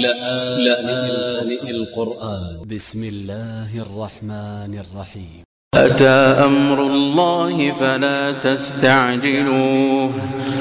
لآن القرآن. ب س م الله الرحمن الرحيم. أتى أمر الله فلا تستعجلوه.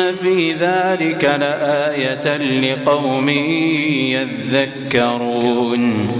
في ذلك لآية لقوم يذكرون.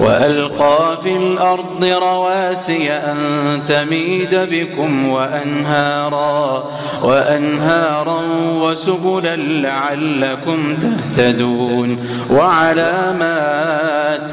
وألقى في الأرض رواسي أن تميد بكم وأنهارا وأنهارا وسبلا لعلكم تهتدون وعلامات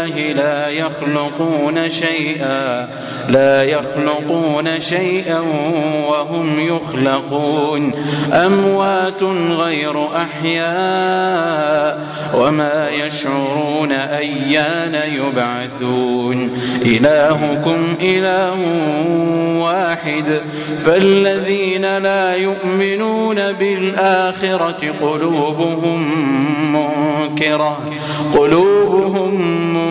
لا يخلقون شيئا لا يخلقون شيئا وهم يخلقون. أموات غير أحياء وما يشعرون أيان يبعثون. إلهكم إله واحد فالذين لا يؤمنون بالآخرة قلوبهم منكرة قلوبهم منكرة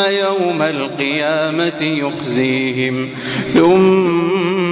يوم القيامة يخزيهم. ثم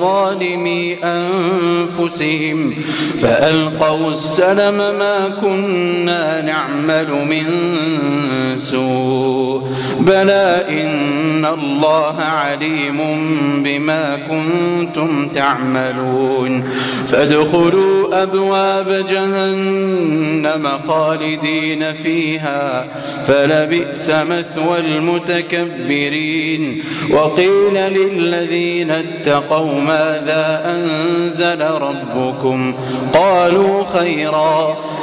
ظالمي أنفسهم فألقوا السلم ما كنا نعمل من سوء بلى إن الله عليم بما كنتم تعملون فادخلوا أبواب جهنم خالدين فيها فلبئس مثوى المتكبرين وقيل للذين اتقوا ماذا أنزل ربكم قالوا خيرا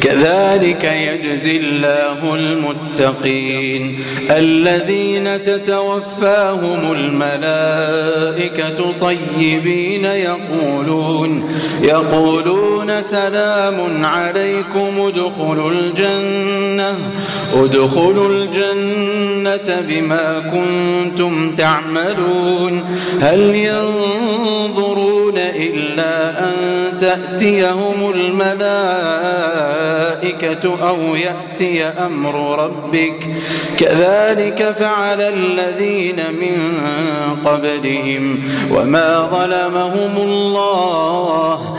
كذلك يجزي الله المتقين. الذين تتوفاهم الملائكة طيبين يقولون يقولون سلام عليكم ادخلوا الجنة ادخلوا الجنة بما كنتم تعملون. هل ينظرون إلا أن تأتيهم الملائكة أو يأتي أمر ربك. كذلك فعل الذين من قبلهم وما ظلمهم الله.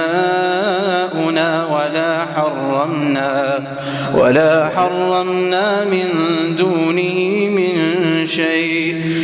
ولا حرمنا ولا حرمنا من دونه من شيء.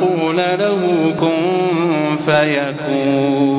نقول له كن فيكون.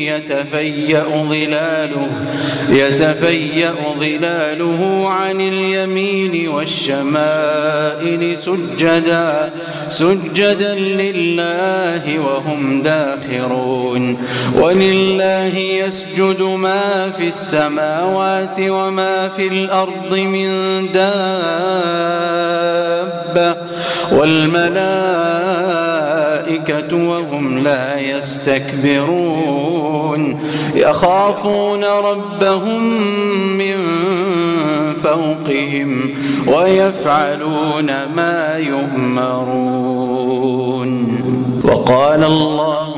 يتفيأ ظلاله يتفيأ ظلاله عن اليمين والشمائل سجدا سجدا لله وهم داخرون. ولله يسجد ما في السماوات وما في الأرض من دابة والملائكة وهم لا يستكبرون. يخافون ربهم من فوقهم ويفعلون ما يؤمرون. وقال الله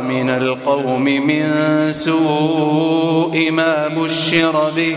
من القوم من سوء ما بشر به.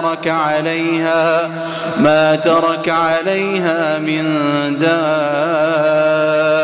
ترك عليها ما ترك عليها من دابة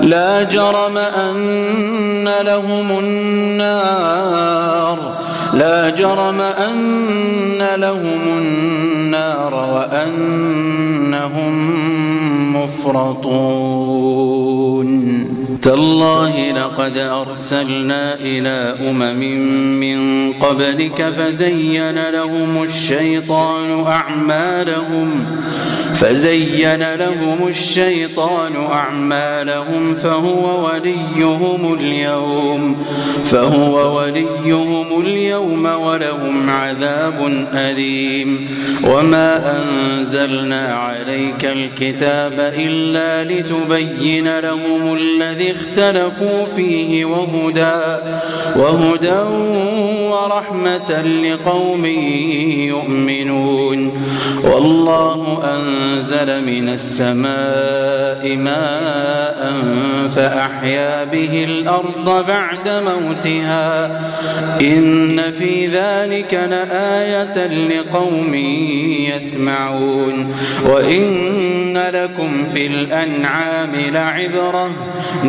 لا جرم أن لهم النار لا جرم أن لهم النار وأنهم مفرطون. تالله لقد أرسلنا إلى أمم من قبلك فزين لهم الشيطان أعمالهم فزين لهم الشيطان أعمالهم فهو وليهم اليوم فهو وليهم اليوم ولهم عذاب أليم وما أنزلنا عليك الكتاب إلا لتبين لهم الذي اختلفوا فيه وهدى وهدى ورحمة لقوم يؤمنون. والله أنزل من السماء ماء فأحيا به الأرض بعد موتها. إن في ذلك لآية لقوم يسمعون. وإن لكم في الأنعام لعبرة.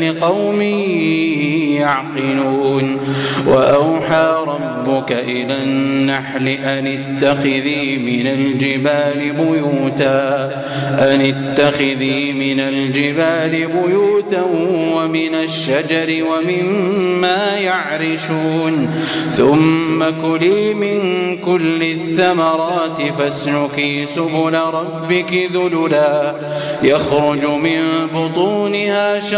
لقوم يعقلون. وأوحى ربك إلى النحل أن اتخذي من الجبال بيوتا أن اتخذي من الجبال بيوتا ومن الشجر ومما يعرشون. ثم كلي من كل الثمرات فاسلكي سبل ربك ذللا. يخرج من بطونها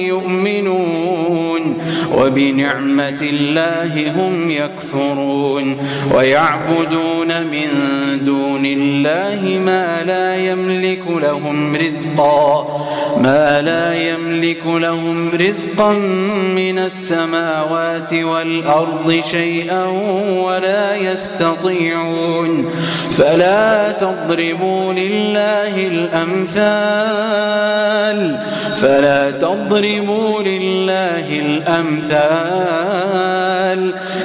يؤمنون وبنعمة الله هم يكفرون. ويعبدون من دون الله ما لا يملك لهم رزقا. ما لا يملك لهم رزقا من السماوات والأرض شيئا ولا يستطيعون. فلا تضربوا لله الأمثال. فلا تضربوا لله الأمثال.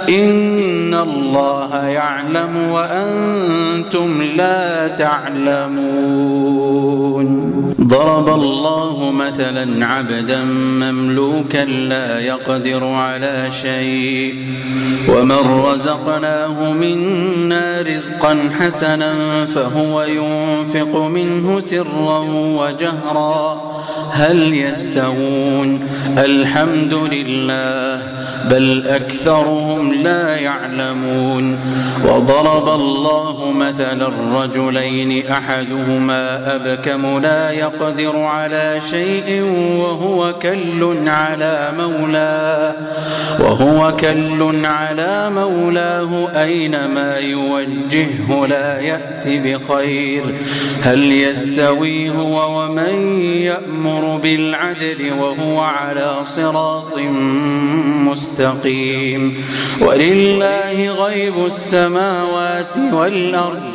إن الله يعلم وأنتم لا تعلمون. ضرب الله مثلا عبدا مملوكا لا يقدر على شيء. ومن رزقناه منا رزقا حسنا فهو ينفق منه سرا وجهرا. هل يستوون؟ الحمد لله بل أكثرهم لا يعلمون. وضرب الله مثلا الرجلين أحدهما أبكم لا يقدر على شيء وهو كل على مولاه وهو كل على مولاه أينما يوجهه لا يأتي بخير. هل يستوي هو ومن يأمر بالعدل وهو على صراط مستقيم؟ ولله غيب السماوات والأرض.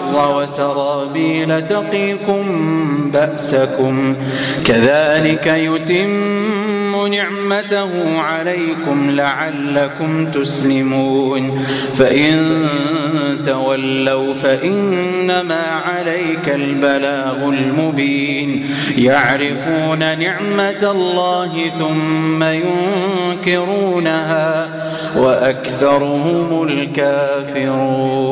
وسرابيل تقيكم بأسكم كذلك يتم نعمته عليكم لعلكم تسلمون فإن تولوا فإنما عليك البلاغ المبين يعرفون نعمة الله ثم ينكرونها وأكثرهم الكافرون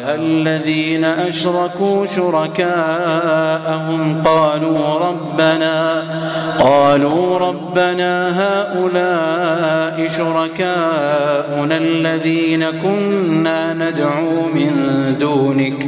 الذين أشركوا شركاءهم قالوا ربنا قالوا ربنا هؤلاء شركاؤنا الذين كنا ندعو من دونك.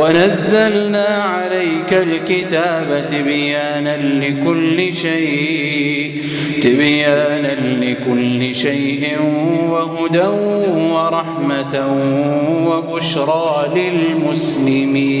ونزلنا عليك الكتاب تبيانا لكل شيء تبيانا لكل شيء وهدى ورحمة وبشرى للمسلمين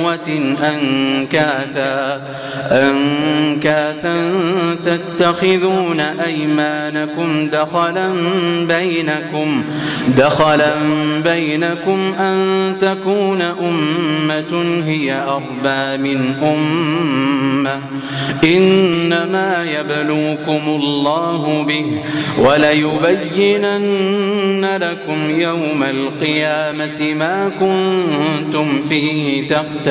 أنكاثا أنكاثا تتخذون أيمانكم دخلا بينكم دخلا بينكم أن تكون أمة هي أربى من أمة. إنما يبلوكم الله به وليبينن لكم يوم القيامة ما كنتم فيه تختلفون.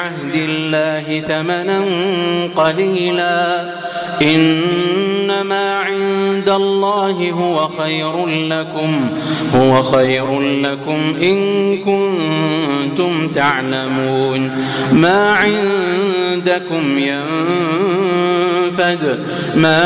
بعهد الله ثمنا قليلا. إنما عند الله هو خير لكم هو خير لكم إن كنتم تعلمون. ما عندكم ينفد ما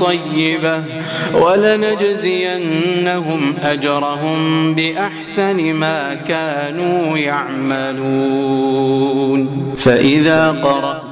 طيبة ولنجزينهم أجرهم بأحسن ما كانوا يعملون. فإذا قرأت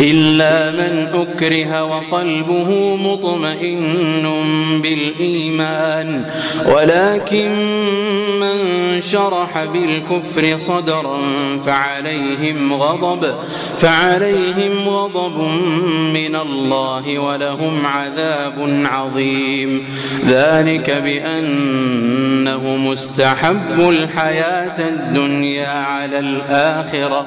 إلا من أكره وقلبه مطمئن بالإيمان. ولكن من شرح بالكفر صدرا فعليهم غضب فعليهم غضب من الله ولهم عذاب عظيم. ذلك بأنه مستحب الحياة الدنيا على الآخرة.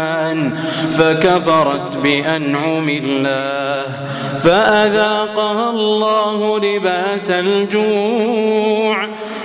فكفرت بأنعم الله فأذاقها الله لباس الجوع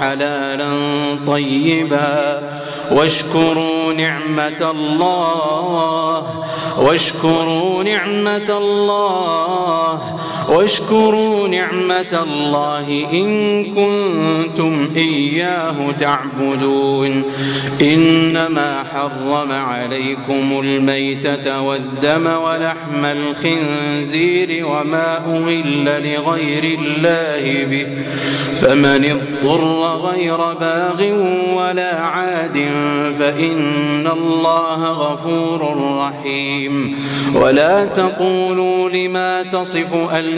حلالا طيبا. واشكروا نعمة الله. واشكروا نعمة الله. واشكروا نعمة الله إن كنتم إياه تعبدون. إنما حرم عليكم الميتة والدم ولحم الخنزير وما أهل لغير الله به. فمن اضطر غير باغ ولا عاد فإن الله غفور رحيم. ولا تقولوا لما تصف ألسنتكم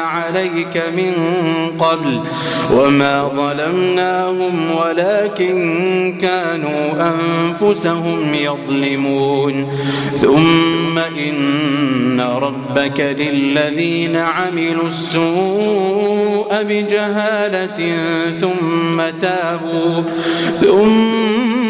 عليك من قبل وما ظلمناهم ولكن كانوا أنفسهم يظلمون. ثم إن ربك للذين عملوا السوء بجهالة ثم تابوا. ثم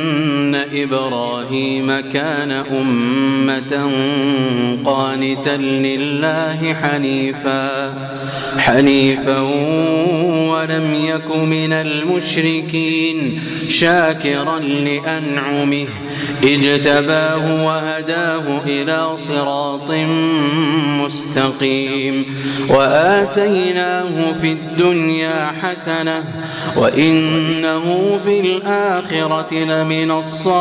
إبراهيم كان أمة قانتا لله حنيفا حنيفا ولم يك من المشركين شاكرا لأنعمه اجتباه وهداه إلى صراط مستقيم وآتيناه في الدنيا حسنة وإنه في الآخرة لمن الصالحين.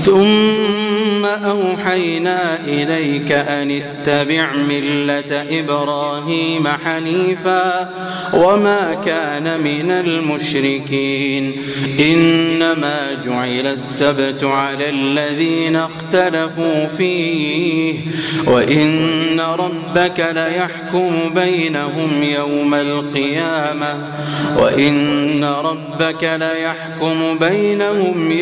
ثم أوحينا إليك أن اتبع ملة إبراهيم حنيفا وما كان من المشركين. إنما جعل السبت على الذين اختلفوا فيه. وإن ربك ليحكم بينهم يوم القيامة. وإن ربك ليحكم بينهم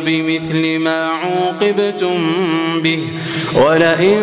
بمثل ما عوقبتم به ولئن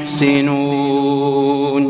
يحسنون.